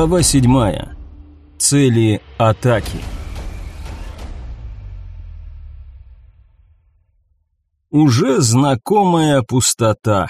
Глава 7. Цели атаки. Уже знакомая пустота.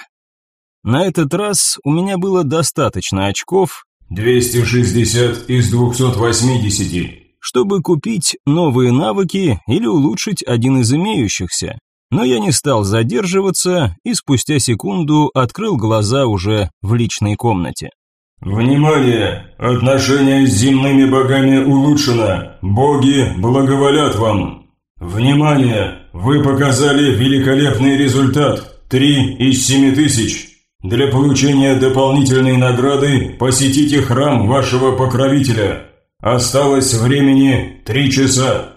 На этот раз у меня было достаточно очков 260 из 280, чтобы купить новые навыки или улучшить один из имеющихся. Но я не стал задерживаться и спустя секунду открыл глаза уже в личной комнате. «Внимание! Отношение с земными богами улучшено! Боги благоволят вам!» «Внимание! Вы показали великолепный результат! три из семи тысяч!» «Для получения дополнительной награды посетите храм вашего покровителя. Осталось времени три часа!»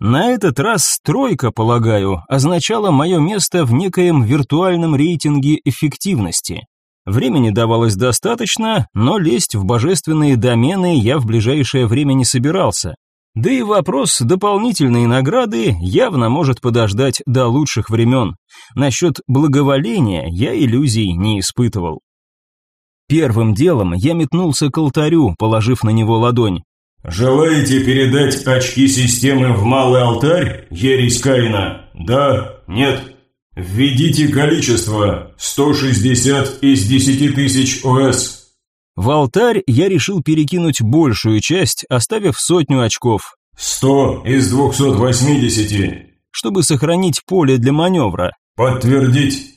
На этот раз «тройка», полагаю, означала мое место в некоем виртуальном рейтинге эффективности. Времени давалось достаточно, но лезть в божественные домены я в ближайшее время не собирался. Да и вопрос дополнительной награды явно может подождать до лучших времен. Насчет благоволения я иллюзий не испытывал. Первым делом я метнулся к алтарю, положив на него ладонь. «Желаете передать очки системы в малый алтарь, ересь Каина? Да? Нет?» «Введите количество! 160 из 10 тысяч ОС!» В алтарь я решил перекинуть большую часть, оставив сотню очков. «Сто из 280!» Чтобы сохранить поле для маневра. «Подтвердить!»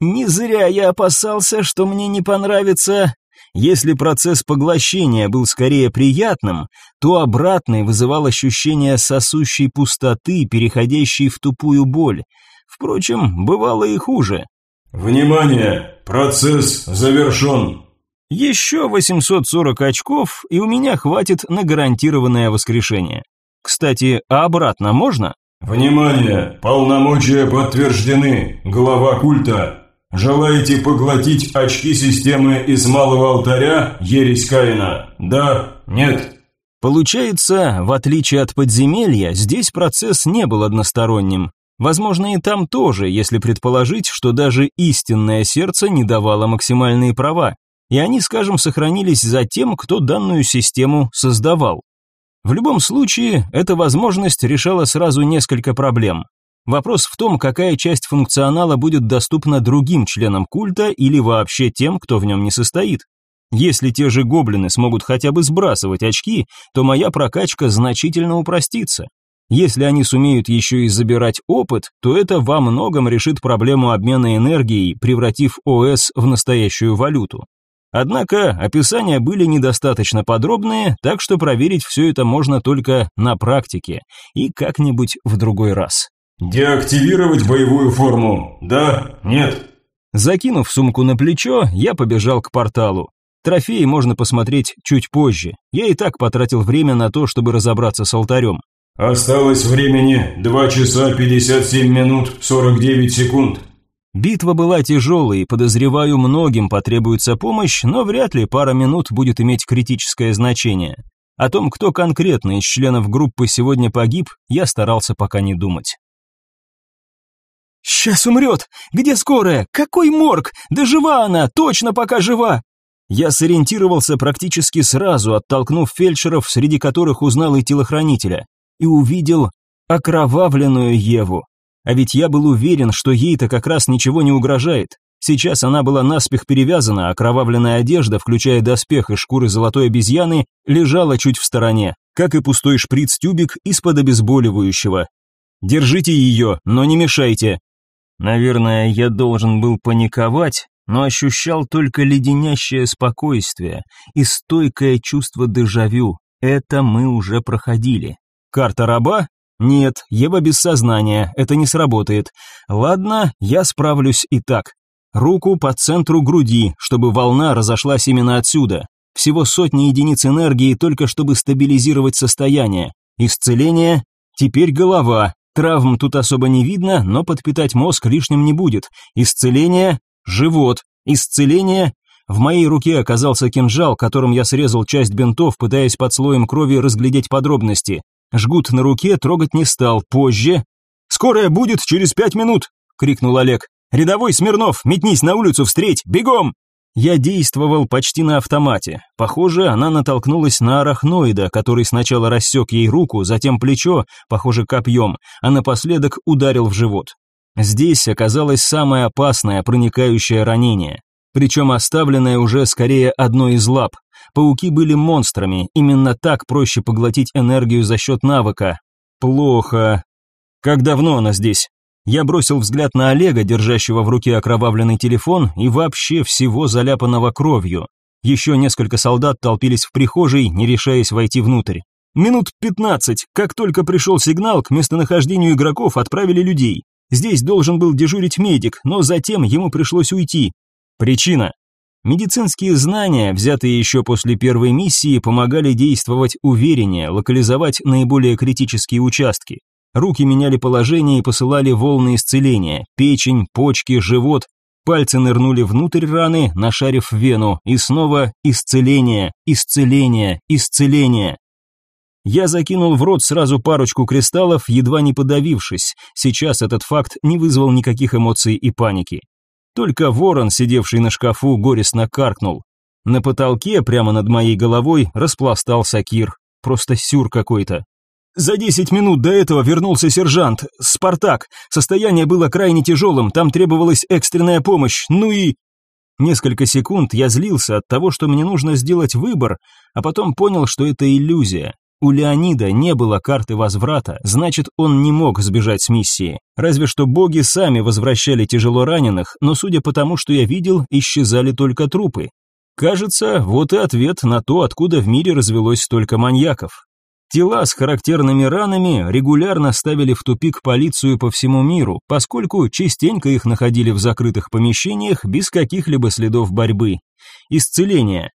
Не зря я опасался, что мне не понравится. Если процесс поглощения был скорее приятным, то обратный вызывал ощущение сосущей пустоты, переходящей в тупую боль. Впрочем, бывало и хуже. «Внимание! Процесс завершен!» Еще 840 очков, и у меня хватит на гарантированное воскрешение. Кстати, а обратно можно? «Внимание! Полномочия подтверждены! Глава культа! Желаете поглотить очки системы из малого алтаря Ересь Каина? Да? Нет?» Получается, в отличие от подземелья, здесь процесс не был односторонним. Возможно, и там тоже, если предположить, что даже истинное сердце не давало максимальные права, и они, скажем, сохранились за тем, кто данную систему создавал. В любом случае, эта возможность решала сразу несколько проблем. Вопрос в том, какая часть функционала будет доступна другим членам культа или вообще тем, кто в нем не состоит. Если те же гоблины смогут хотя бы сбрасывать очки, то моя прокачка значительно упростится. Если они сумеют еще и забирать опыт, то это во многом решит проблему обмена энергией, превратив ОС в настоящую валюту. Однако описания были недостаточно подробные, так что проверить все это можно только на практике и как-нибудь в другой раз. «Деактивировать боевую форму? Да? Нет?» Закинув сумку на плечо, я побежал к порталу. Трофеи можно посмотреть чуть позже. Я и так потратил время на то, чтобы разобраться с алтарем. Осталось времени 2 часа 57 минут 49 секунд. Битва была тяжелой, подозреваю, многим потребуется помощь, но вряд ли пара минут будет иметь критическое значение. О том, кто конкретно из членов группы сегодня погиб, я старался пока не думать. «Сейчас умрет! Где скорая? Какой морг? Да жива она! Точно пока жива!» Я сориентировался практически сразу, оттолкнув фельдшеров, среди которых узнал и телохранителя и увидел окровавленную Еву. А ведь я был уверен, что ей-то как раз ничего не угрожает. Сейчас она была наспех перевязана, а окровавленная одежда, включая доспех и шкуры золотой обезьяны, лежала чуть в стороне, как и пустой шприц-тюбик из-под обезболивающего. «Держите ее, но не мешайте». Наверное, я должен был паниковать, но ощущал только леденящее спокойствие и стойкое чувство дежавю. Это мы уже проходили. Карта раба? Нет, Ева без сознания, это не сработает. Ладно, я справлюсь и так. Руку по центру груди, чтобы волна разошлась именно отсюда. Всего сотни единиц энергии только чтобы стабилизировать состояние. Исцеление. Теперь голова. Травм тут особо не видно, но подпитать мозг лишним не будет. Исцеление. Живот. Исцеление. В моей руке оказался кинжал, которым я срезал часть бинтов, пытаясь под слоем крови разглядеть подробности. Жгут на руке трогать не стал, позже. «Скорая будет через пять минут!» — крикнул Олег. «Рядовой Смирнов, метнись на улицу, встреть! Бегом!» Я действовал почти на автомате. Похоже, она натолкнулась на арахноида, который сначала рассек ей руку, затем плечо, похоже, копьем, а напоследок ударил в живот. Здесь оказалось самое опасное проникающее ранение, причем оставленное уже скорее одной из лап, Пауки были монстрами, именно так проще поглотить энергию за счет навыка. Плохо. Как давно она здесь? Я бросил взгляд на Олега, держащего в руке окровавленный телефон и вообще всего заляпанного кровью. Еще несколько солдат толпились в прихожей, не решаясь войти внутрь. Минут 15, как только пришел сигнал, к местонахождению игроков отправили людей. Здесь должен был дежурить медик, но затем ему пришлось уйти. Причина Медицинские знания, взятые еще после первой миссии, помогали действовать увереннее, локализовать наиболее критические участки. Руки меняли положение и посылали волны исцеления, печень, почки, живот. Пальцы нырнули внутрь раны, нашарив вену, и снова исцеление, исцеление, исцеление. Я закинул в рот сразу парочку кристаллов, едва не подавившись. Сейчас этот факт не вызвал никаких эмоций и паники. Только ворон, сидевший на шкафу, горестно каркнул. На потолке, прямо над моей головой, распластался Кир. Просто сюр какой-то. За десять минут до этого вернулся сержант. Спартак. Состояние было крайне тяжелым, там требовалась экстренная помощь. Ну и... Несколько секунд я злился от того, что мне нужно сделать выбор, а потом понял, что это иллюзия. У Леонида не было карты возврата, значит, он не мог сбежать с миссии. Разве что боги сами возвращали тяжело раненых, но судя по тому, что я видел, исчезали только трупы. Кажется, вот и ответ на то, откуда в мире развелось столько маньяков. Тела с характерными ранами регулярно ставили в тупик полицию по всему миру, поскольку частенько их находили в закрытых помещениях без каких-либо следов борьбы. Исцеление.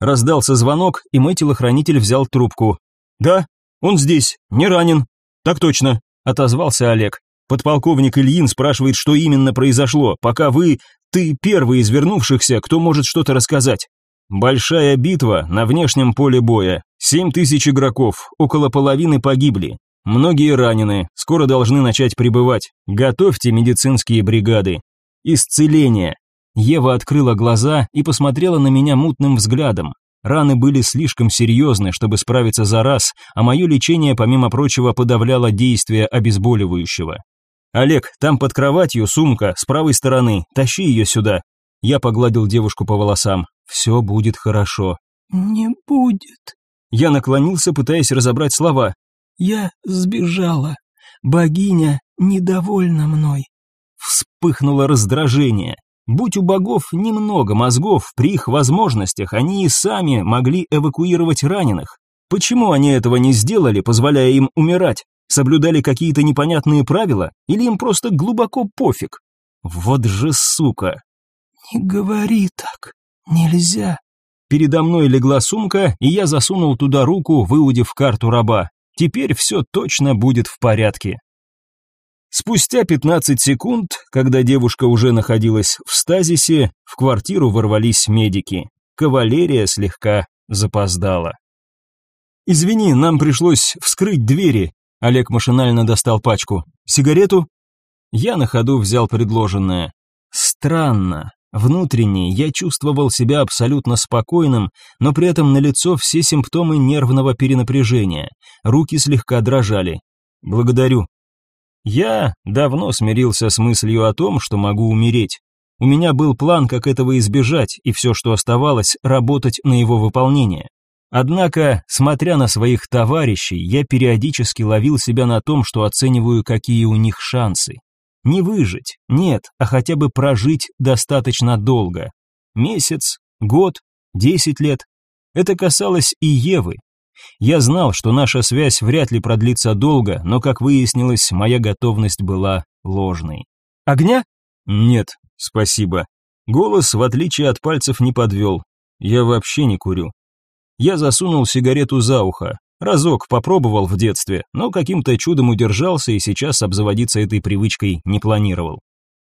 Раздался звонок, и мой телохранитель взял трубку. «Да, он здесь, не ранен». «Так точно», — отозвался Олег. «Подполковник Ильин спрашивает, что именно произошло, пока вы, ты первый из вернувшихся, кто может что-то рассказать». «Большая битва на внешнем поле боя. Семь тысяч игроков, около половины погибли. Многие ранены, скоро должны начать прибывать. Готовьте медицинские бригады. Исцеление. Ева открыла глаза и посмотрела на меня мутным взглядом. Раны были слишком серьезны, чтобы справиться за раз, а мое лечение, помимо прочего, подавляло действие обезболивающего. «Олег, там под кроватью сумка, с правой стороны, тащи ее сюда». Я погладил девушку по волосам. «Все будет хорошо». «Не будет». Я наклонился, пытаясь разобрать слова. «Я сбежала. Богиня недовольна мной». Вспыхнуло раздражение. Будь у богов немного мозгов, при их возможностях они и сами могли эвакуировать раненых. Почему они этого не сделали, позволяя им умирать? Соблюдали какие-то непонятные правила? Или им просто глубоко пофиг? Вот же сука! «Не говори так, нельзя!» Передо мной легла сумка, и я засунул туда руку, выудив карту раба. Теперь все точно будет в порядке. Спустя 15 секунд, когда девушка уже находилась в стазисе, в квартиру ворвались медики. Кавалерия слегка запоздала. «Извини, нам пришлось вскрыть двери», — Олег машинально достал пачку. «Сигарету?» Я на ходу взял предложенное. «Странно. Внутренне я чувствовал себя абсолютно спокойным, но при этом на лицо все симптомы нервного перенапряжения. Руки слегка дрожали. Благодарю, я давно смирился с мыслью о том, что могу умереть. У меня был план, как этого избежать, и все, что оставалось, работать на его выполнение. Однако, смотря на своих товарищей, я периодически ловил себя на том, что оцениваю, какие у них шансы. Не выжить, нет, а хотя бы прожить достаточно долго. Месяц, год, десять лет. Это касалось и Евы, я знал, что наша связь вряд ли продлится долго, но, как выяснилось, моя готовность была ложной. «Огня?» «Нет, спасибо». Голос, в отличие от пальцев, не подвел. Я вообще не курю. Я засунул сигарету за ухо. Разок попробовал в детстве, но каким-то чудом удержался и сейчас обзаводиться этой привычкой не планировал.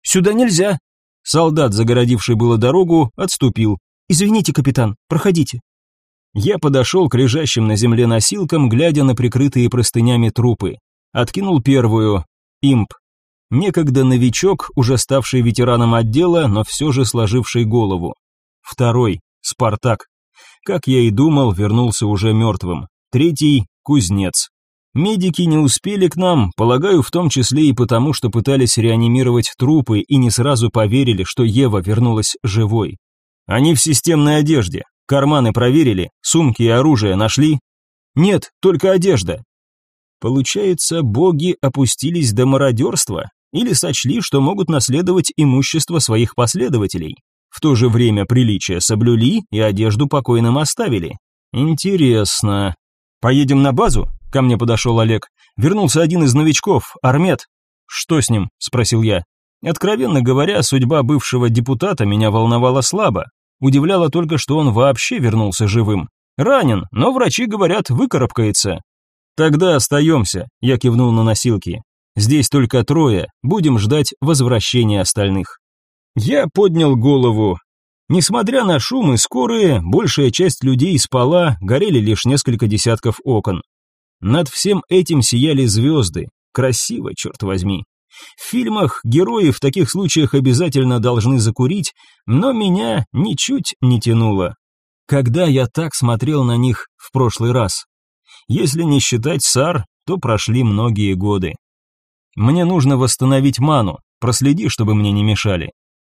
«Сюда нельзя!» Солдат, загородивший было дорогу, отступил. «Извините, капитан, проходите». Я подошел к лежащим на земле носилкам, глядя на прикрытые простынями трупы. Откинул первую. Имп. Некогда новичок, уже ставший ветераном отдела, но все же сложивший голову. Второй. Спартак. Как я и думал, вернулся уже мертвым. Третий. Кузнец. Медики не успели к нам, полагаю, в том числе и потому, что пытались реанимировать трупы и не сразу поверили, что Ева вернулась живой. Они в системной одежде, Карманы проверили, сумки и оружие нашли? Нет, только одежда. Получается, боги опустились до мародерства или сочли, что могут наследовать имущество своих последователей. В то же время приличия соблюли и одежду покойным оставили. Интересно. Поедем на базу? Ко мне подошел Олег. Вернулся один из новичков, Армет. Что с ним? спросил я. Откровенно говоря, судьба бывшего депутата меня волновала слабо. Удивляло только, что он вообще вернулся живым. Ранен, но врачи говорят, выкарабкается. Тогда остаемся, я кивнул на носилки. Здесь только трое, будем ждать возвращения остальных. Я поднял голову. Несмотря на шум и скорые, большая часть людей спала, горели лишь несколько десятков окон. Над всем этим сияли звезды. Красиво, черт возьми. В фильмах герои в таких случаях обязательно должны закурить, но меня ничуть не тянуло. Когда я так смотрел на них в прошлый раз? Если не считать Сар, то прошли многие годы. Мне нужно восстановить ману, проследи, чтобы мне не мешали.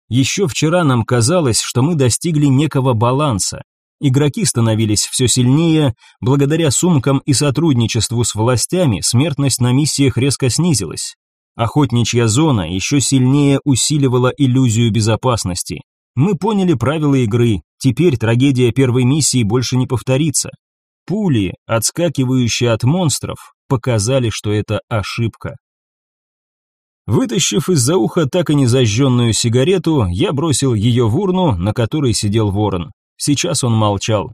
Еще вчера нам казалось, что мы достигли некого баланса. Игроки становились все сильнее, благодаря сумкам и сотрудничеству с властями смертность на миссиях резко снизилась. Охотничья зона еще сильнее усиливала иллюзию безопасности. Мы поняли правила игры, теперь трагедия первой миссии больше не повторится. Пули, отскакивающие от монстров, показали, что это ошибка. Вытащив из-за уха так и не зажженную сигарету, я бросил ее в урну, на которой сидел ворон. Сейчас он молчал.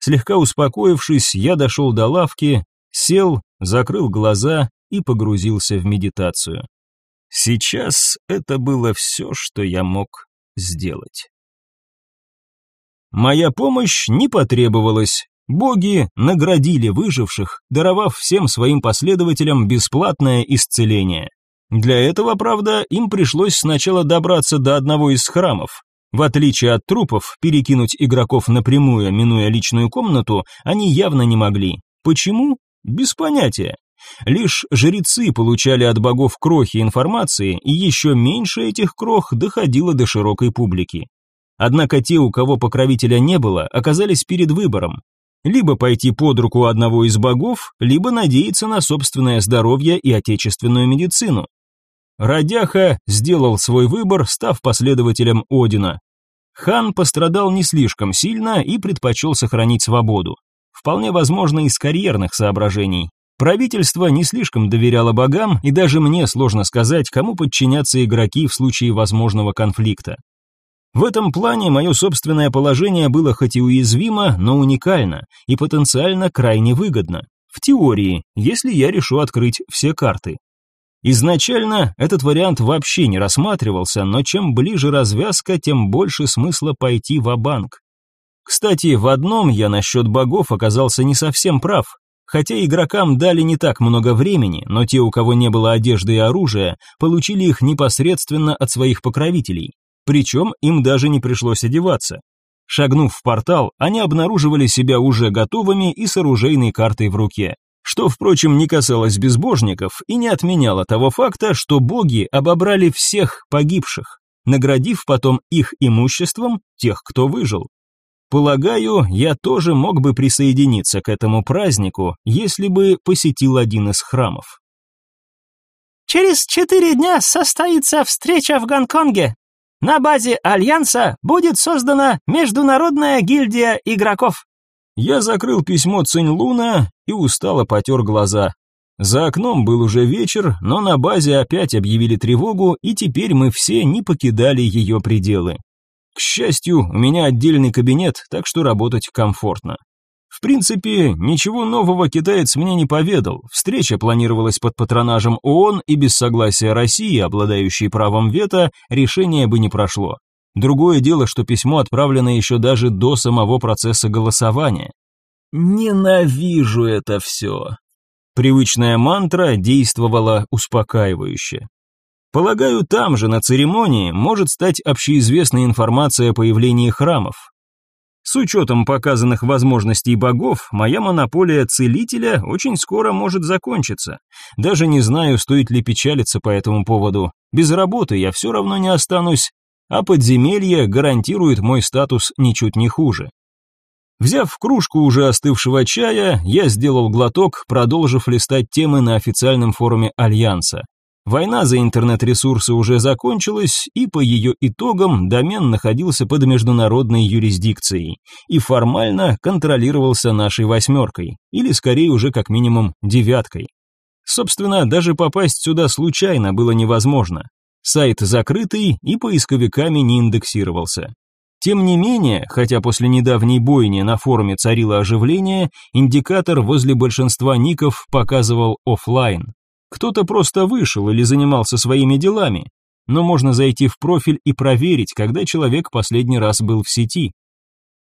Слегка успокоившись, я дошел до лавки, сел, закрыл глаза и погрузился в медитацию. Сейчас это было все, что я мог сделать. Моя помощь не потребовалась. Боги наградили выживших, даровав всем своим последователям бесплатное исцеление. Для этого, правда, им пришлось сначала добраться до одного из храмов. В отличие от трупов, перекинуть игроков напрямую, минуя личную комнату, они явно не могли. Почему? Без понятия. Лишь жрецы получали от богов крохи информации, и еще меньше этих крох доходило до широкой публики. Однако те, у кого покровителя не было, оказались перед выбором. Либо пойти под руку одного из богов, либо надеяться на собственное здоровье и отечественную медицину. Радяха сделал свой выбор, став последователем Одина. Хан пострадал не слишком сильно и предпочел сохранить свободу. Вполне возможно, из карьерных соображений. Правительство не слишком доверяло богам, и даже мне сложно сказать, кому подчинятся игроки в случае возможного конфликта. В этом плане мое собственное положение было хоть и уязвимо, но уникально и потенциально крайне выгодно. В теории, если я решу открыть все карты. Изначально этот вариант вообще не рассматривался, но чем ближе развязка, тем больше смысла пойти в банк Кстати, в одном я насчет богов оказался не совсем прав. Хотя игрокам дали не так много времени, но те, у кого не было одежды и оружия, получили их непосредственно от своих покровителей. Причем им даже не пришлось одеваться. Шагнув в портал, они обнаруживали себя уже готовыми и с оружейной картой в руке. Что, впрочем, не касалось безбожников и не отменяло того факта, что боги обобрали всех погибших, наградив потом их имуществом тех, кто выжил. Полагаю, я тоже мог бы присоединиться к этому празднику, если бы посетил один из храмов. Через четыре дня состоится встреча в Гонконге. На базе Альянса будет создана Международная гильдия игроков. Я закрыл письмо Цинь Луна и устало потер глаза. За окном был уже вечер, но на базе опять объявили тревогу, и теперь мы все не покидали ее пределы. К счастью, у меня отдельный кабинет, так что работать комфортно. В принципе, ничего нового китаец мне не поведал. Встреча планировалась под патронажем ООН, и без согласия России, обладающей правом вето, решение бы не прошло. Другое дело, что письмо отправлено еще даже до самого процесса голосования. «Ненавижу это все!» Привычная мантра действовала успокаивающе. Полагаю, там же, на церемонии, может стать общеизвестной информация о появлении храмов. С учетом показанных возможностей богов, моя монополия целителя очень скоро может закончиться. Даже не знаю, стоит ли печалиться по этому поводу. Без работы я все равно не останусь, а подземелье гарантирует мой статус ничуть не хуже. Взяв кружку уже остывшего чая, я сделал глоток, продолжив листать темы на официальном форуме Альянса. Война за интернет-ресурсы уже закончилась, и по ее итогам домен находился под международной юрисдикцией и формально контролировался нашей восьмеркой, или скорее уже как минимум девяткой. Собственно, даже попасть сюда случайно было невозможно. Сайт закрытый и поисковиками не индексировался. Тем не менее, хотя после недавней бойни на форуме царило оживление, индикатор возле большинства ников показывал офлайн. Кто-то просто вышел или занимался своими делами, но можно зайти в профиль и проверить, когда человек последний раз был в сети.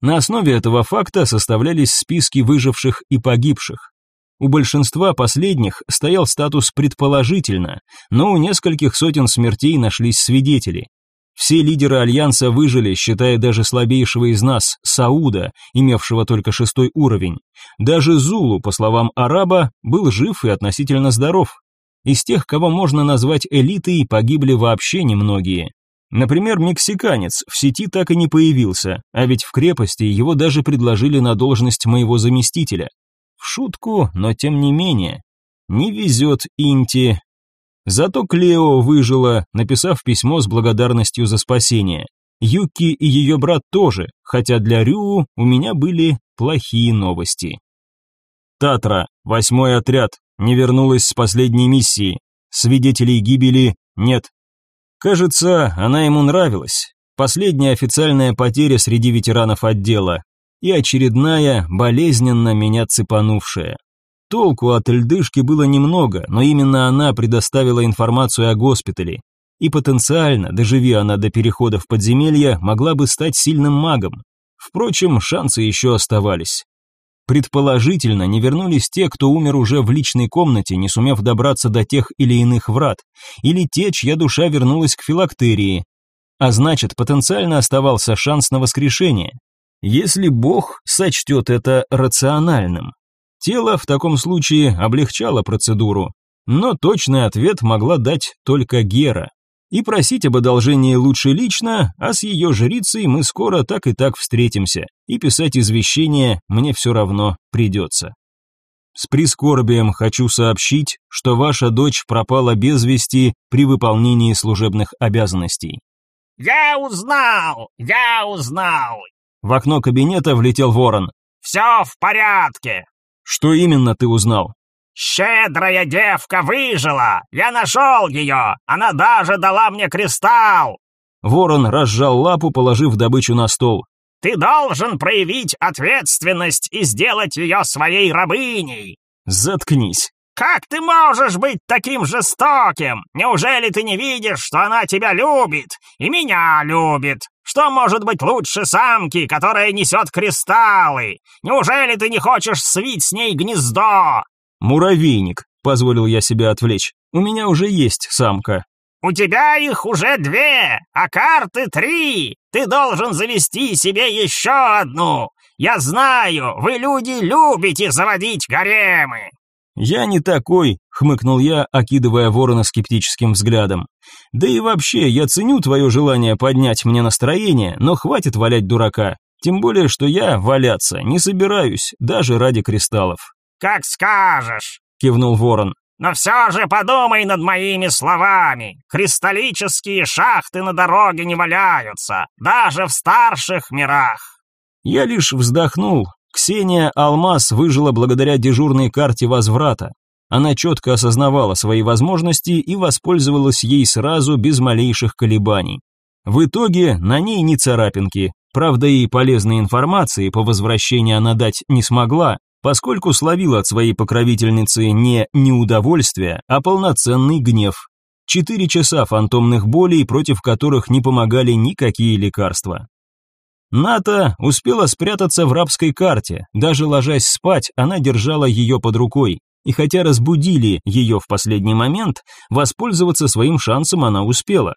На основе этого факта составлялись списки выживших и погибших. У большинства последних стоял статус «предположительно», но у нескольких сотен смертей нашлись свидетели. Все лидеры Альянса выжили, считая даже слабейшего из нас, Сауда, имевшего только шестой уровень. Даже Зулу, по словам араба, был жив и относительно здоров. Из тех, кого можно назвать элитой, погибли вообще немногие. Например, мексиканец в сети так и не появился, а ведь в крепости его даже предложили на должность моего заместителя. В шутку, но тем не менее. Не везет Инти. Зато Клео выжила, написав письмо с благодарностью за спасение. Юки и ее брат тоже, хотя для Рю у меня были плохие новости. Татра, восьмой отряд, не вернулась с последней миссии. Свидетелей гибели нет. Кажется, она ему нравилась. Последняя официальная потеря среди ветеранов отдела и очередная, болезненно меня цепанувшая. Толку от льдышки было немного, но именно она предоставила информацию о госпитале. И потенциально, доживи она до перехода в подземелье, могла бы стать сильным магом. Впрочем, шансы еще оставались. Предположительно, не вернулись те, кто умер уже в личной комнате, не сумев добраться до тех или иных врат, или те, чья душа вернулась к филактерии. А значит, потенциально оставался шанс на воскрешение, если Бог сочтет это рациональным. Тело в таком случае облегчало процедуру, но точный ответ могла дать только Гера и просить об одолжении лучше лично, а с ее жрицей мы скоро так и так встретимся, и писать извещение мне все равно придется. С прискорбием хочу сообщить, что ваша дочь пропала без вести при выполнении служебных обязанностей. Я узнал, я узнал. В окно кабинета влетел ворон. Все в порядке. Что именно ты узнал? «Щедрая девка выжила! Я нашел ее! Она даже дала мне кристалл!» Ворон разжал лапу, положив добычу на стол. «Ты должен проявить ответственность и сделать ее своей рабыней!» «Заткнись!» «Как ты можешь быть таким жестоким? Неужели ты не видишь, что она тебя любит? И меня любит? Что может быть лучше самки, которая несет кристаллы? Неужели ты не хочешь свить с ней гнездо? «Муравейник», — позволил я себе отвлечь. «У меня уже есть самка». «У тебя их уже две, а карты три. Ты должен завести себе еще одну. Я знаю, вы, люди, любите заводить гаремы». «Я не такой», — хмыкнул я, окидывая ворона скептическим взглядом. «Да и вообще, я ценю твое желание поднять мне настроение, но хватит валять дурака. Тем более, что я валяться не собираюсь, даже ради кристаллов». «Как скажешь», — кивнул ворон. «Но все же подумай над моими словами. Кристаллические шахты на дороге не валяются, даже в старших мирах». Я лишь вздохнул. Ксения Алмаз выжила благодаря дежурной карте возврата. Она четко осознавала свои возможности и воспользовалась ей сразу, без малейших колебаний. В итоге на ней не царапинки. Правда, и полезной информации по возвращению она дать не смогла, поскольку словил от своей покровительницы не неудовольствие, а полноценный гнев. Четыре часа фантомных болей, против которых не помогали никакие лекарства. Ната успела спрятаться в рабской карте, даже ложась спать, она держала ее под рукой. И хотя разбудили ее в последний момент, воспользоваться своим шансом она успела.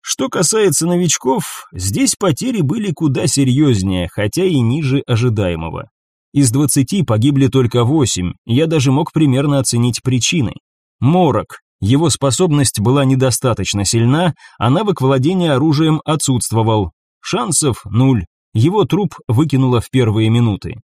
Что касается новичков, здесь потери были куда серьезнее, хотя и ниже ожидаемого. Из 20 погибли только 8, я даже мог примерно оценить причины. Морок. Его способность была недостаточно сильна, а навык владения оружием отсутствовал. Шансов нуль. Его труп выкинуло в первые минуты.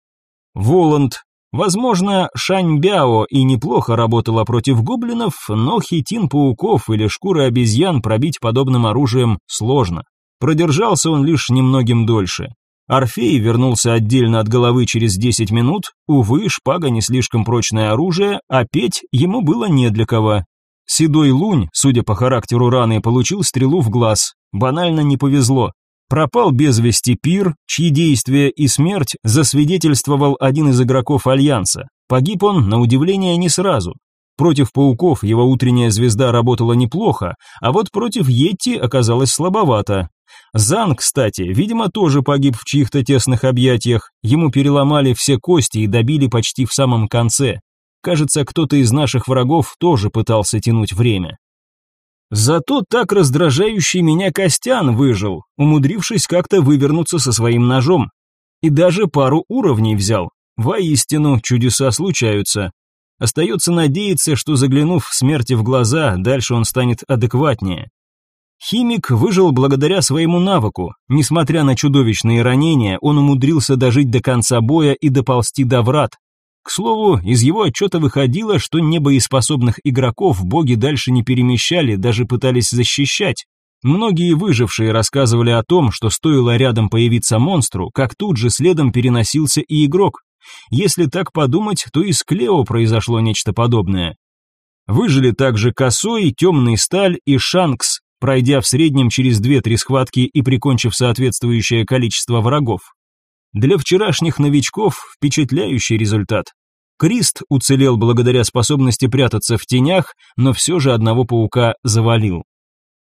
Воланд. Возможно, Шаньбяо и неплохо работала против гоблинов, но хитин пауков или шкуры обезьян пробить подобным оружием сложно. Продержался он лишь немногим дольше. Орфей вернулся отдельно от головы через 10 минут, увы, шпага не слишком прочное оружие, а петь ему было не для кого. Седой лунь, судя по характеру раны, получил стрелу в глаз. Банально не повезло. Пропал без вести пир, чьи действия и смерть засвидетельствовал один из игроков Альянса. Погиб он, на удивление, не сразу. Против пауков его утренняя звезда работала неплохо, а вот против Йетти оказалась слабовато. Зан, кстати, видимо, тоже погиб в чьих-то тесных объятиях. Ему переломали все кости и добили почти в самом конце. Кажется, кто-то из наших врагов тоже пытался тянуть время. Зато так раздражающий меня Костян выжил, умудрившись как-то вывернуться со своим ножом. И даже пару уровней взял. Воистину, чудеса случаются. Остается надеяться, что заглянув в смерти в глаза, дальше он станет адекватнее. Химик выжил благодаря своему навыку. Несмотря на чудовищные ранения, он умудрился дожить до конца боя и доползти до врат. К слову, из его отчета выходило, что небоеспособных игроков боги дальше не перемещали, даже пытались защищать. Многие выжившие рассказывали о том, что стоило рядом появиться монстру, как тут же следом переносился и игрок. Если так подумать, то и с Клео произошло нечто подобное. Выжили также Косой, Темный Сталь и Шанкс, пройдя в среднем через 2-3 схватки и прикончив соответствующее количество врагов. Для вчерашних новичков впечатляющий результат. Крист уцелел благодаря способности прятаться в тенях, но все же одного паука завалил.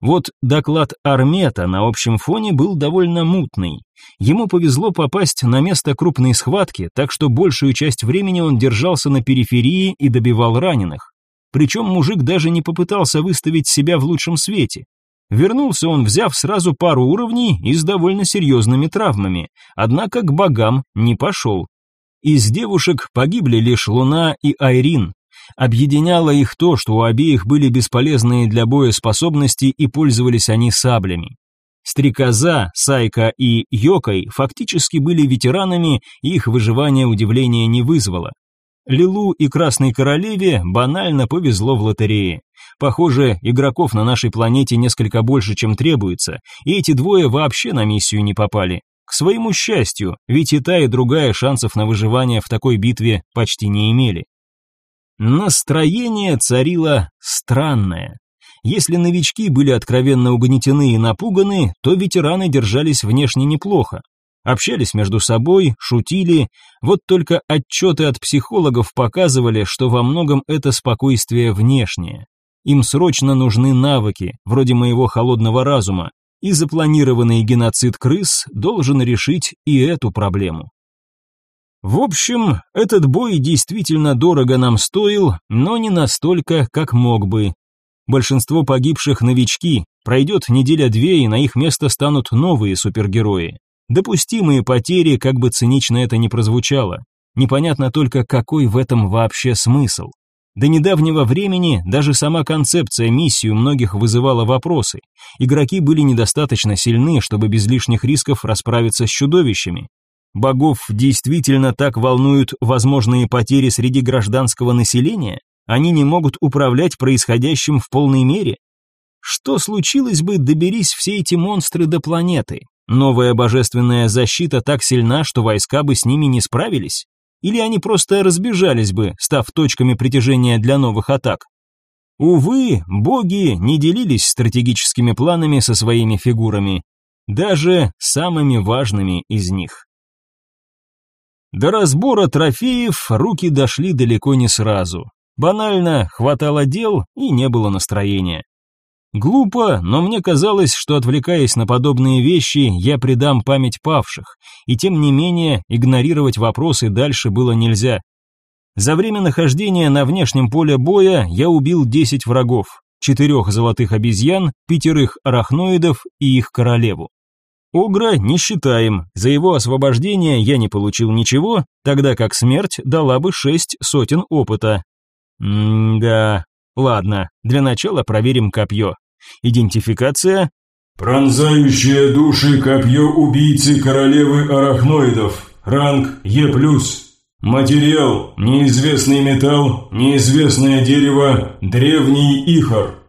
Вот доклад Армета на общем фоне был довольно мутный. Ему повезло попасть на место крупной схватки, так что большую часть времени он держался на периферии и добивал раненых. Причем мужик даже не попытался выставить себя в лучшем свете. Вернулся он, взяв сразу пару уровней и с довольно серьезными травмами, однако к богам не пошел. Из девушек погибли лишь Луна и Айрин. Объединяло их то, что у обеих были бесполезные для боя способности и пользовались они саблями. Стрекоза, Сайка и Йокой фактически были ветеранами, и их выживание удивления не вызвало. Лилу и Красной Королеве банально повезло в лотерее. Похоже, игроков на нашей планете несколько больше, чем требуется, и эти двое вообще на миссию не попали. К своему счастью, ведь и та, и другая шансов на выживание в такой битве почти не имели. Настроение царило странное. Если новички были откровенно угнетены и напуганы, то ветераны держались внешне неплохо. Общались между собой, шутили, вот только отчеты от психологов показывали, что во многом это спокойствие внешнее. Им срочно нужны навыки, вроде моего холодного разума, и запланированный геноцид крыс должен решить и эту проблему. В общем, этот бой действительно дорого нам стоил, но не настолько, как мог бы. Большинство погибших новички, пройдет неделя-две, и на их место станут новые супергерои. Допустимые потери, как бы цинично это ни прозвучало. Непонятно только, какой в этом вообще смысл. До недавнего времени даже сама концепция миссии у многих вызывала вопросы. Игроки были недостаточно сильны, чтобы без лишних рисков расправиться с чудовищами. Богов действительно так волнуют возможные потери среди гражданского населения? Они не могут управлять происходящим в полной мере? Что случилось бы, доберись все эти монстры до планеты? Новая божественная защита так сильна, что войска бы с ними не справились. Или они просто разбежались бы, став точками притяжения для новых атак. Увы, боги не делились стратегическими планами со своими фигурами, даже самыми важными из них. До разбора трофеев руки дошли далеко не сразу. Банально, хватало дел и не было настроения. Глупо, но мне казалось, что отвлекаясь на подобные вещи, я предам память павших, и тем не менее игнорировать вопросы дальше было нельзя. За время нахождения на внешнем поле боя я убил 10 врагов, четырех золотых обезьян, пятерых арахноидов и их королеву. Огра не считаем, за его освобождение я не получил ничего, тогда как смерть дала бы шесть сотен опыта. М-да, ладно, для начала проверим копье. Идентификация. Пронзающее души копье убийцы королевы арахноидов. Ранг Е+. Материал – неизвестный металл, неизвестное дерево, древний ихор.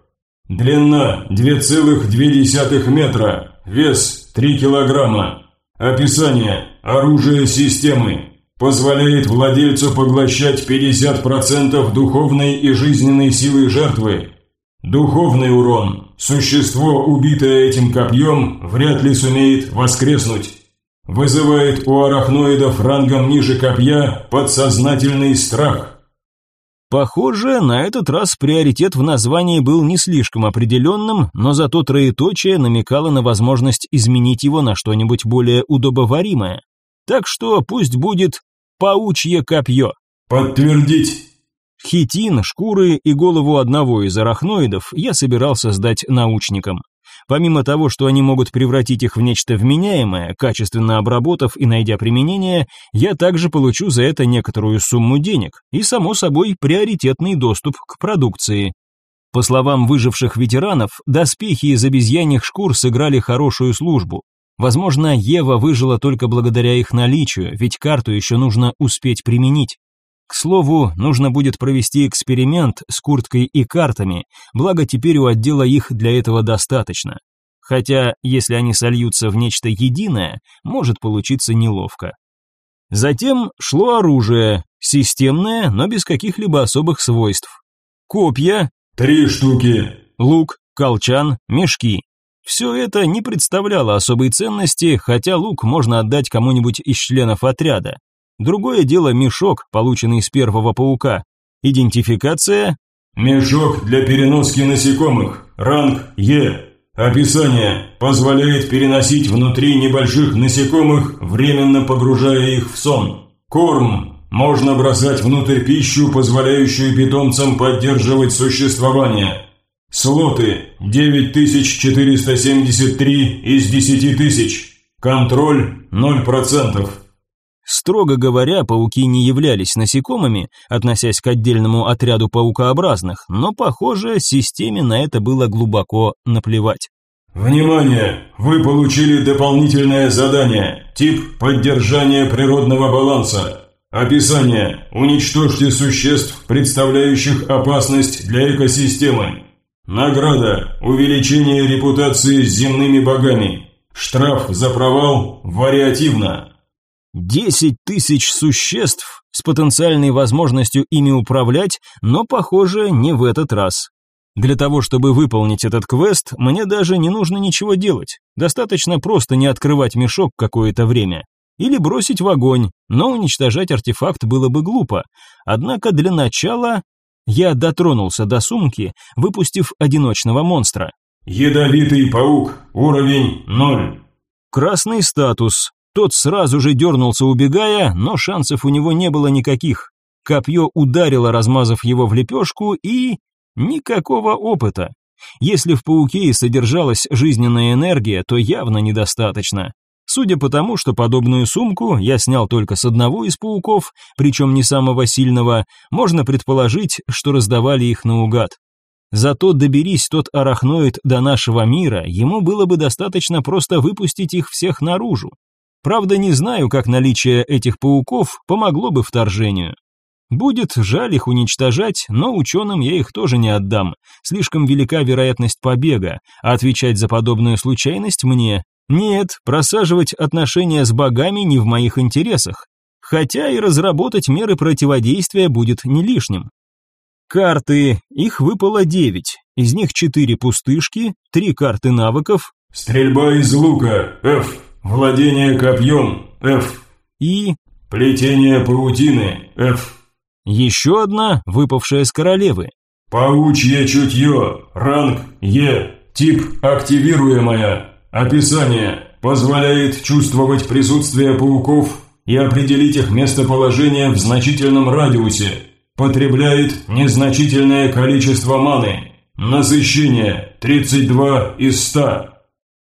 Длина – 2,2 метра, вес – 3 килограмма. Описание – оружие системы. Позволяет владельцу поглощать 50% духовной и жизненной силы жертвы Духовный урон. Существо, убитое этим копьем, вряд ли сумеет воскреснуть. Вызывает у арахноидов рангом ниже копья подсознательный страх. Похоже, на этот раз приоритет в названии был не слишком определенным, но зато троеточие намекало на возможность изменить его на что-нибудь более удобоваримое. Так что пусть будет «паучье копье». «Подтвердить». Хитин, шкуры и голову одного из арахноидов я собирался сдать научникам. Помимо того, что они могут превратить их в нечто вменяемое, качественно обработав и найдя применение, я также получу за это некоторую сумму денег и, само собой, приоритетный доступ к продукции. По словам выживших ветеранов, доспехи из обезьяньих шкур сыграли хорошую службу. Возможно, Ева выжила только благодаря их наличию, ведь карту еще нужно успеть применить. К слову, нужно будет провести эксперимент с курткой и картами, благо теперь у отдела их для этого достаточно. Хотя, если они сольются в нечто единое, может получиться неловко. Затем шло оружие, системное, но без каких-либо особых свойств. Копья. Три штуки. Лук, колчан, мешки. Все это не представляло особой ценности, хотя лук можно отдать кому-нибудь из членов отряда. Другое дело мешок, полученный с первого паука. Идентификация? Мешок для переноски насекомых. Ранг Е. Описание. Позволяет переносить внутри небольших насекомых, временно погружая их в сон. Корм. Можно бросать внутрь пищу, позволяющую питомцам поддерживать существование. Слоты 9473 из 10000. Контроль 0%. Строго говоря, пауки не являлись насекомыми, относясь к отдельному отряду паукообразных, но, похоже, системе на это было глубоко наплевать. Внимание! Вы получили дополнительное задание. Тип «Поддержание природного баланса». Описание. Уничтожьте существ, представляющих опасность для экосистемы. Награда. Увеличение репутации с земными богами. Штраф за провал вариативно. Десять тысяч существ с потенциальной возможностью ими управлять, но, похоже, не в этот раз. Для того, чтобы выполнить этот квест, мне даже не нужно ничего делать. Достаточно просто не открывать мешок какое-то время. Или бросить в огонь, но уничтожать артефакт было бы глупо. Однако для начала я дотронулся до сумки, выпустив одиночного монстра. Ядовитый паук, уровень 0. Красный статус, тот сразу же дернулся, убегая, но шансов у него не было никаких. Копье ударило, размазав его в лепешку, и... никакого опыта. Если в пауке и содержалась жизненная энергия, то явно недостаточно. Судя по тому, что подобную сумку я снял только с одного из пауков, причем не самого сильного, можно предположить, что раздавали их наугад. Зато доберись тот арахноид до нашего мира, ему было бы достаточно просто выпустить их всех наружу. Правда, не знаю, как наличие этих пауков помогло бы вторжению. Будет жаль их уничтожать, но ученым я их тоже не отдам. Слишком велика вероятность побега, а отвечать за подобную случайность мне нет, просаживать отношения с богами не в моих интересах. Хотя и разработать меры противодействия будет не лишним. Карты, их выпало девять. Из них четыре пустышки, три карты навыков. Стрельба из лука, Ф. Владение копьем – F. И? Плетение паутины – F. Еще одна, выпавшая с королевы. Паучье чутье. Ранг Е. Тип активируемая. Описание. Позволяет чувствовать присутствие пауков и определить их местоположение в значительном радиусе. Потребляет незначительное количество маны. Насыщение 32 из 100.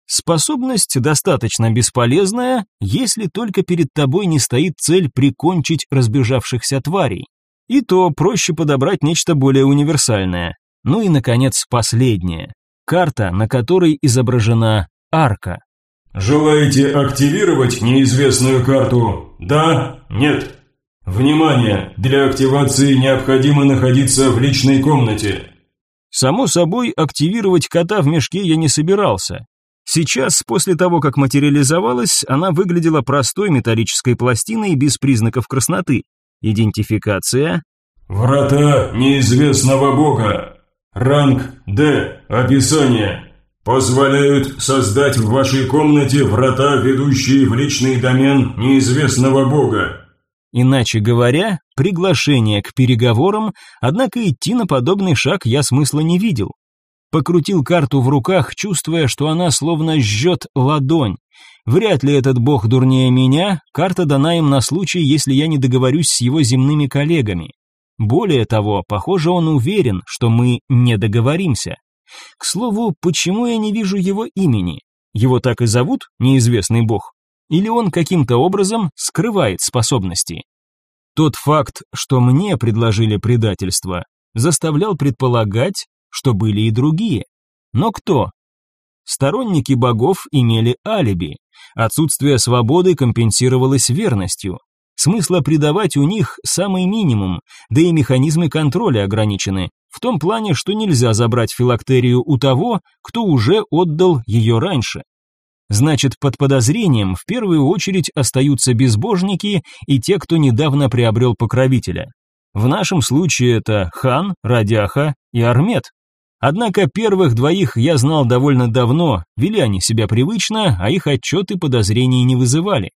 Способность достаточно бесполезная, если только перед тобой не стоит цель прикончить разбежавшихся тварей. И то проще подобрать нечто более универсальное. Ну и, наконец, последнее. Карта, на которой изображена арка. Желаете активировать неизвестную карту? Да? Нет? Внимание! Для активации необходимо находиться в личной комнате. Само собой, активировать кота в мешке я не собирался. Сейчас, после того, как материализовалась, она выглядела простой металлической пластиной без признаков красноты. Идентификация. Врата неизвестного бога. Ранг Д. Описание. Позволяют создать в вашей комнате врата, ведущие в личный домен неизвестного бога. Иначе говоря, приглашение к переговорам, однако идти на подобный шаг я смысла не видел. Покрутил карту в руках, чувствуя, что она словно жжет ладонь. Вряд ли этот бог дурнее меня, карта дана им на случай, если я не договорюсь с его земными коллегами. Более того, похоже, он уверен, что мы не договоримся. К слову, почему я не вижу его имени? Его так и зовут, неизвестный бог? Или он каким-то образом скрывает способности? Тот факт, что мне предложили предательство, заставлял предполагать, что были и другие. Но кто? Сторонники богов имели алиби. Отсутствие свободы компенсировалось верностью. Смысла предавать у них самый минимум, да и механизмы контроля ограничены, в том плане, что нельзя забрать филактерию у того, кто уже отдал ее раньше. Значит, под подозрением в первую очередь остаются безбожники и те, кто недавно приобрел покровителя. В нашем случае это хан, Радиаха и армет. Однако первых двоих я знал довольно давно, вели они себя привычно, а их отчеты подозрений не вызывали.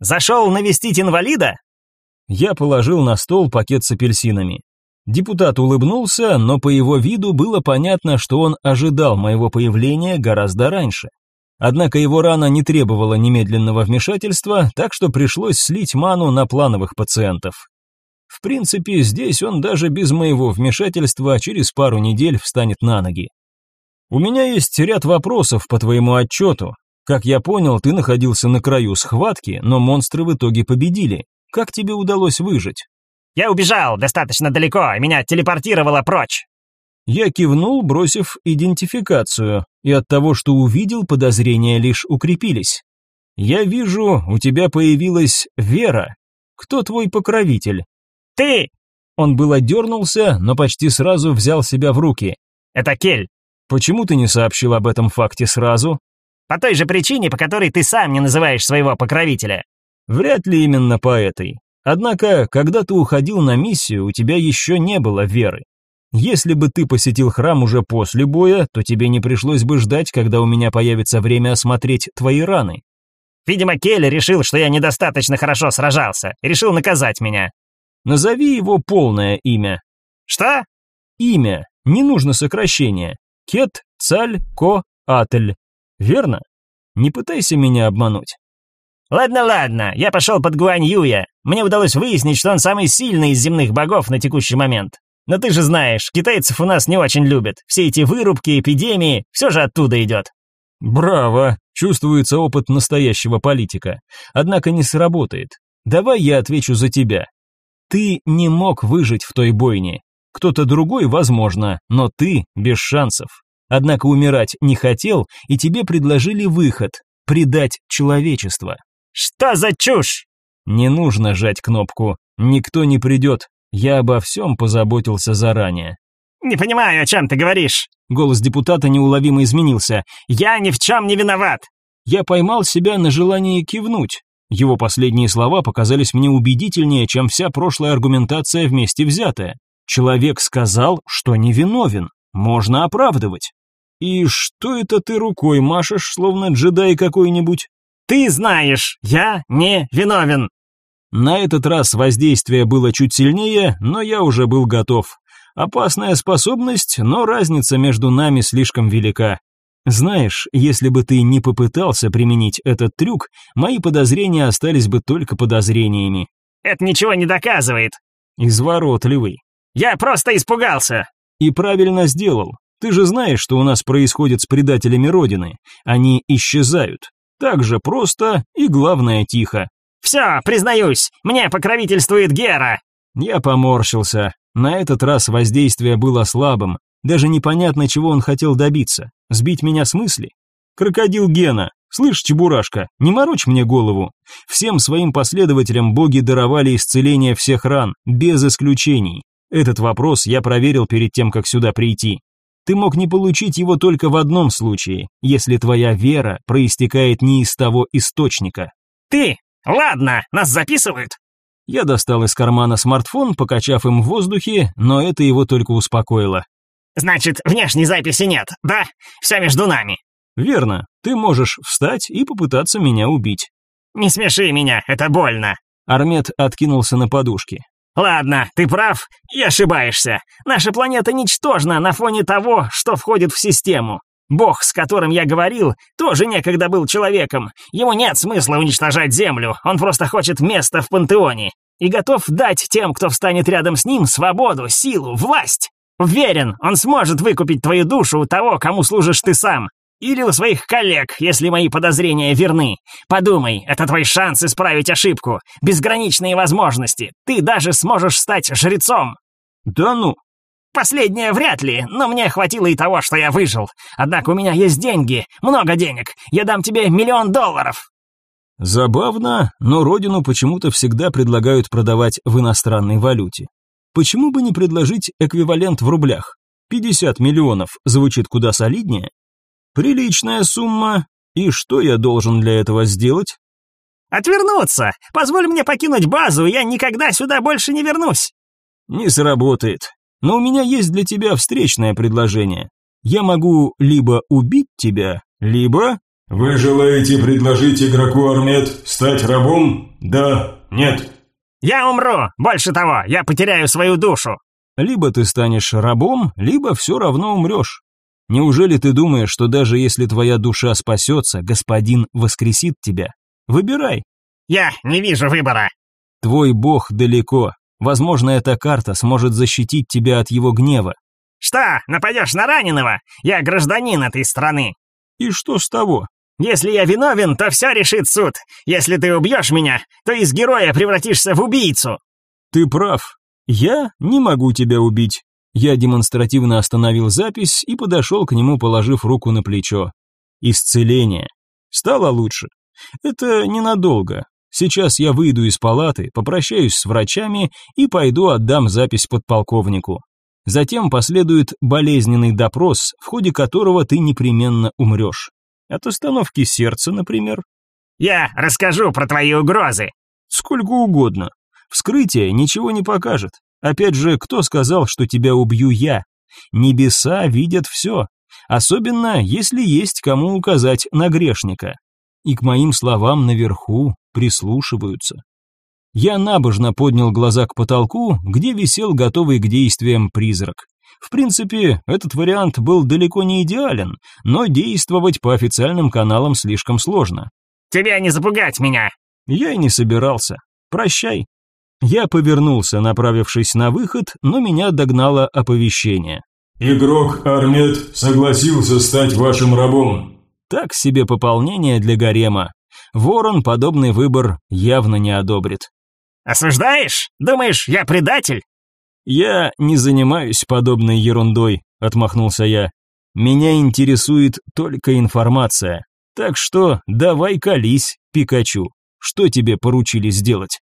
«Зашел навестить инвалида?» Я положил на стол пакет с апельсинами. Депутат улыбнулся, но по его виду было понятно, что он ожидал моего появления гораздо раньше. Однако его рана не требовала немедленного вмешательства, так что пришлось слить ману на плановых пациентов. В принципе, здесь он даже без моего вмешательства через пару недель встанет на ноги. У меня есть ряд вопросов по твоему отчету. Как я понял, ты находился на краю схватки, но монстры в итоге победили. Как тебе удалось выжить? Я убежал достаточно далеко, меня телепортировало прочь. Я кивнул, бросив идентификацию, и от того, что увидел, подозрения лишь укрепились. Я вижу, у тебя появилась вера. Кто твой покровитель? «Ты!» Он было дернулся, но почти сразу взял себя в руки. «Это Кель!» «Почему ты не сообщил об этом факте сразу?» «По той же причине, по которой ты сам не называешь своего покровителя». «Вряд ли именно по этой. Однако, когда ты уходил на миссию, у тебя еще не было веры. Если бы ты посетил храм уже после боя, то тебе не пришлось бы ждать, когда у меня появится время осмотреть твои раны. Видимо, Келли решил, что я недостаточно хорошо сражался, и решил наказать меня. Назови его полное имя. Что? Имя. Не нужно сокращение. Кет, Цаль, Ко, Атель. Верно? Не пытайся меня обмануть. Ладно, ладно, я пошел под Гуань Юя. Мне удалось выяснить, что он самый сильный из земных богов на текущий момент. Но ты же знаешь, китайцев у нас не очень любят. Все эти вырубки, эпидемии, все же оттуда идет. Браво, чувствуется опыт настоящего политика. Однако не сработает. Давай я отвечу за тебя. Ты не мог выжить в той бойне. Кто-то другой, возможно, но ты без шансов. Однако умирать не хотел, и тебе предложили выход – предать человечество. «Что за чушь?» «Не нужно жать кнопку. Никто не придет. Я обо всем позаботился заранее». «Не понимаю, о чем ты говоришь». Голос депутата неуловимо изменился. «Я ни в чем не виноват». Я поймал себя на желании кивнуть, его последние слова показались мне убедительнее, чем вся прошлая аргументация вместе взятая. Человек сказал, что невиновен, можно оправдывать. «И что это ты рукой машешь, словно джедай какой-нибудь?» «Ты знаешь, я не виновен!» На этот раз воздействие было чуть сильнее, но я уже был готов. Опасная способность, но разница между нами слишком велика. Знаешь, если бы ты не попытался применить этот трюк, мои подозрения остались бы только подозрениями. Это ничего не доказывает. Изворотливый. Я просто испугался. И правильно сделал. Ты же знаешь, что у нас происходит с предателями Родины. Они исчезают. Так же просто и, главное, тихо. «Все, признаюсь, мне покровительствует Гера!» Я поморщился. На этот раз воздействие было слабым, даже непонятно, чего он хотел добиться. Сбить меня с мысли? Крокодил Гена, слышь, Чебурашка, не морочь мне голову. Всем своим последователям боги даровали исцеление всех ран, без исключений. Этот вопрос я проверил перед тем, как сюда прийти. Ты мог не получить его только в одном случае, если твоя вера проистекает не из того источника. Ты! Ладно, нас записывают. Я достал из кармана смартфон, покачав им в воздухе, но это его только успокоило. Значит, внешней записи нет, да? Все между нами. Верно. Ты можешь встать и попытаться меня убить. Не смеши меня, это больно. Армет откинулся на подушке. Ладно, ты прав и ошибаешься. Наша планета ничтожна на фоне того, что входит в систему. Бог, с которым я говорил, тоже некогда был человеком. Ему нет смысла уничтожать Землю, он просто хочет места в пантеоне и готов дать тем, кто встанет рядом с ним, свободу, силу, власть. Уверен, он сможет выкупить твою душу у того, кому служишь ты сам. Или у своих коллег, если мои подозрения верны. Подумай, это твой шанс исправить ошибку. Безграничные возможности. Ты даже сможешь стать жрецом. Да ну. Последнее вряд ли, но мне хватило и того, что я выжил. Однако у меня есть деньги, много денег. Я дам тебе миллион долларов. Забавно, но родину почему-то всегда предлагают продавать в иностранной валюте. Почему бы не предложить эквивалент в рублях? 50 миллионов звучит куда солиднее. Приличная сумма. И что я должен для этого сделать? Отвернуться. Позволь мне покинуть базу, я никогда сюда больше не вернусь. Не сработает. Но у меня есть для тебя встречное предложение. Я могу либо убить тебя, либо... Вы желаете предложить игроку Армет стать рабом? Да, нет. Я умру! Больше того, я потеряю свою душу!» «Либо ты станешь рабом, либо все равно умрешь. Неужели ты думаешь, что даже если твоя душа спасется, господин воскресит тебя? Выбирай!» «Я не вижу выбора!» «Твой бог далеко. Возможно, эта карта сможет защитить тебя от его гнева». «Что, нападешь на раненого? Я гражданин этой страны!» «И что с того? Если я виновен, то вся решит суд. Если ты убьешь меня, то из героя превратишься в убийцу». «Ты прав. Я не могу тебя убить». Я демонстративно остановил запись и подошел к нему, положив руку на плечо. Исцеление. Стало лучше. Это ненадолго. Сейчас я выйду из палаты, попрощаюсь с врачами и пойду отдам запись подполковнику. Затем последует болезненный допрос, в ходе которого ты непременно умрешь. От остановки сердца, например. «Я расскажу про твои угрозы!» «Сколько угодно. Вскрытие ничего не покажет. Опять же, кто сказал, что тебя убью я? Небеса видят все, особенно если есть кому указать на грешника. И к моим словам наверху прислушиваются. Я набожно поднял глаза к потолку, где висел готовый к действиям призрак. В принципе, этот вариант был далеко не идеален, но действовать по официальным каналам слишком сложно. «Тебя не запугать меня!» Я и не собирался. «Прощай». Я повернулся, направившись на выход, но меня догнало оповещение. «Игрок Армет согласился стать вашим рабом». Так себе пополнение для гарема. Ворон подобный выбор явно не одобрит. «Осуждаешь? Думаешь, я предатель?» «Я не занимаюсь подобной ерундой», – отмахнулся я. «Меня интересует только информация. Так что давай колись, Пикачу. Что тебе поручили сделать?»